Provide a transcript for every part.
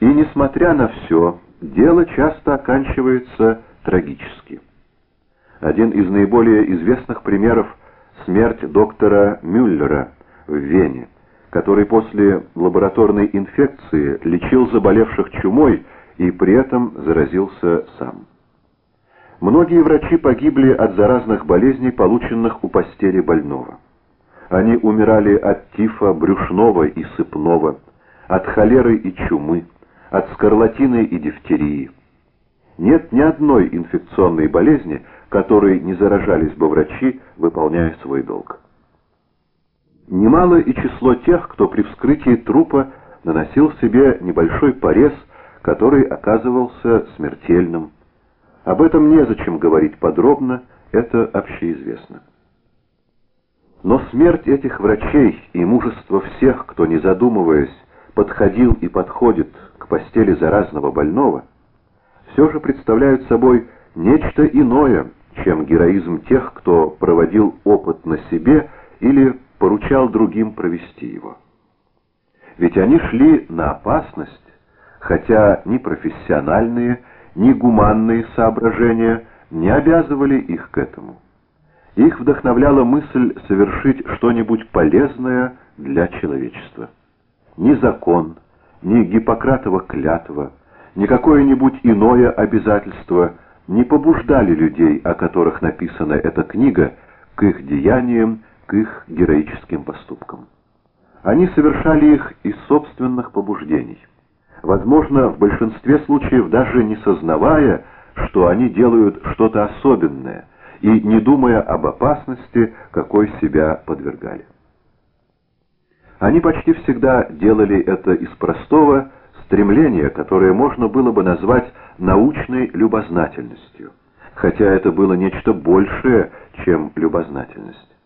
И несмотря на все, дело часто оканчивается трагически. Один из наиболее известных примеров – смерть доктора Мюллера в Вене, который после лабораторной инфекции лечил заболевших чумой и при этом заразился сам. Многие врачи погибли от заразных болезней, полученных у постели больного. Они умирали от тифа брюшного и сыпного, от холеры и чумы, от скарлатины и дифтерии. Нет ни одной инфекционной болезни, которой не заражались бы врачи, выполняя свой долг. Немало и число тех, кто при вскрытии трупа наносил себе небольшой порез, который оказывался смертельным. Об этом незачем говорить подробно, это общеизвестно. Но смерть этих врачей и мужество всех, кто, не задумываясь, подходил и подходит к постели заразного больного, все же представляют собой нечто иное, чем героизм тех, кто проводил опыт на себе или поручал другим провести его. Ведь они шли на опасность, хотя ни профессиональные, ни гуманные соображения не обязывали их к этому. Их вдохновляла мысль совершить что-нибудь полезное для человечества. Ни закон, ни Гиппократова клятва, ни какое-нибудь иное обязательство не побуждали людей, о которых написана эта книга, к их деяниям, к их героическим поступкам. Они совершали их из собственных побуждений. Возможно, в большинстве случаев даже не сознавая, что они делают что-то особенное, и не думая об опасности, какой себя подвергали. Они почти всегда делали это из простого стремления, которое можно было бы назвать научной любознательностью, хотя это было нечто большее, чем любознательность.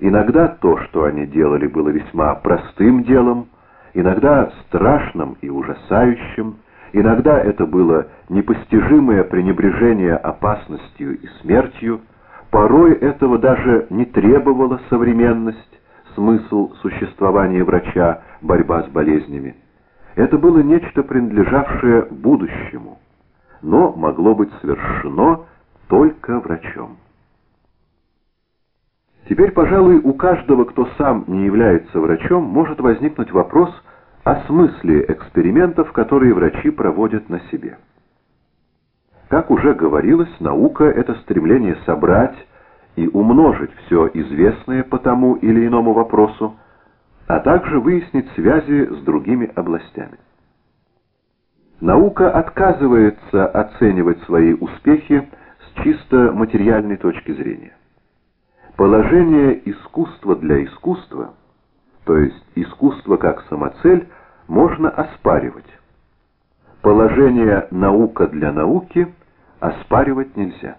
Иногда то, что они делали, было весьма простым делом, иногда страшным и ужасающим, иногда это было непостижимое пренебрежение опасностью и смертью, порой этого даже не требовала современность, смысл существования врача, борьба с болезнями. Это было нечто, принадлежавшее будущему, но могло быть совершено только врачом. Теперь, пожалуй, у каждого, кто сам не является врачом, может возникнуть вопрос о смысле экспериментов, которые врачи проводят на себе. Как уже говорилось, наука — это стремление собрать, и умножить все известное по тому или иному вопросу, а также выяснить связи с другими областями. Наука отказывается оценивать свои успехи с чисто материальной точки зрения. Положение искусства для искусства, то есть искусство как самоцель, можно оспаривать. Положение наука для науки оспаривать нельзя.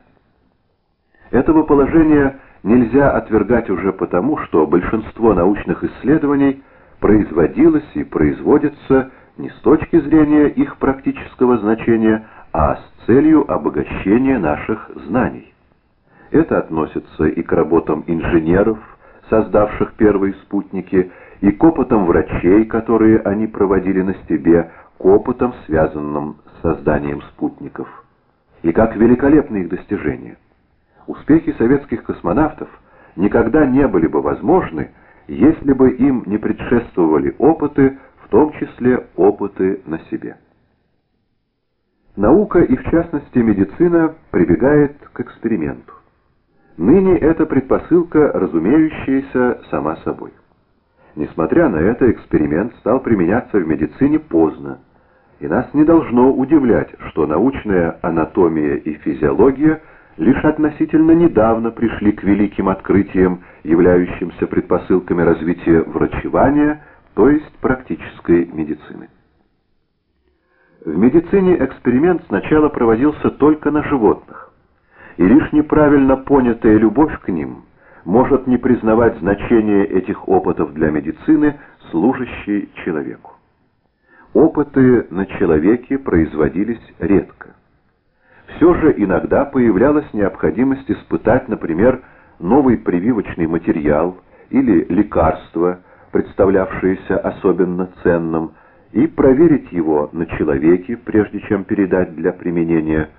Этого положения нельзя отвергать уже потому, что большинство научных исследований производилось и производится не с точки зрения их практического значения, а с целью обогащения наших знаний. Это относится и к работам инженеров, создавших первые спутники, и к опытам врачей, которые они проводили на себе, к опытам, связанным с созданием спутников. И как великолепны их достижения успехи советских космонавтов никогда не были бы возможны, если бы им не предшествовали опыты, в том числе опыты на себе. Наука и в частности медицина прибегает к эксперименту. Ныне эта предпосылка, разумеющаяся сама собой. Несмотря на это, эксперимент стал применяться в медицине поздно, и нас не должно удивлять, что научная анатомия и физиология – лишь относительно недавно пришли к великим открытиям, являющимся предпосылками развития врачевания, то есть практической медицины. В медицине эксперимент сначала проводился только на животных, и лишь неправильно понятая любовь к ним может не признавать значение этих опытов для медицины, служащей человеку. Опыты на человеке производились редко все же иногда появлялась необходимость испытать, например, новый прививочный материал или лекарство, представлявшееся особенно ценным, и проверить его на человеке, прежде чем передать для применения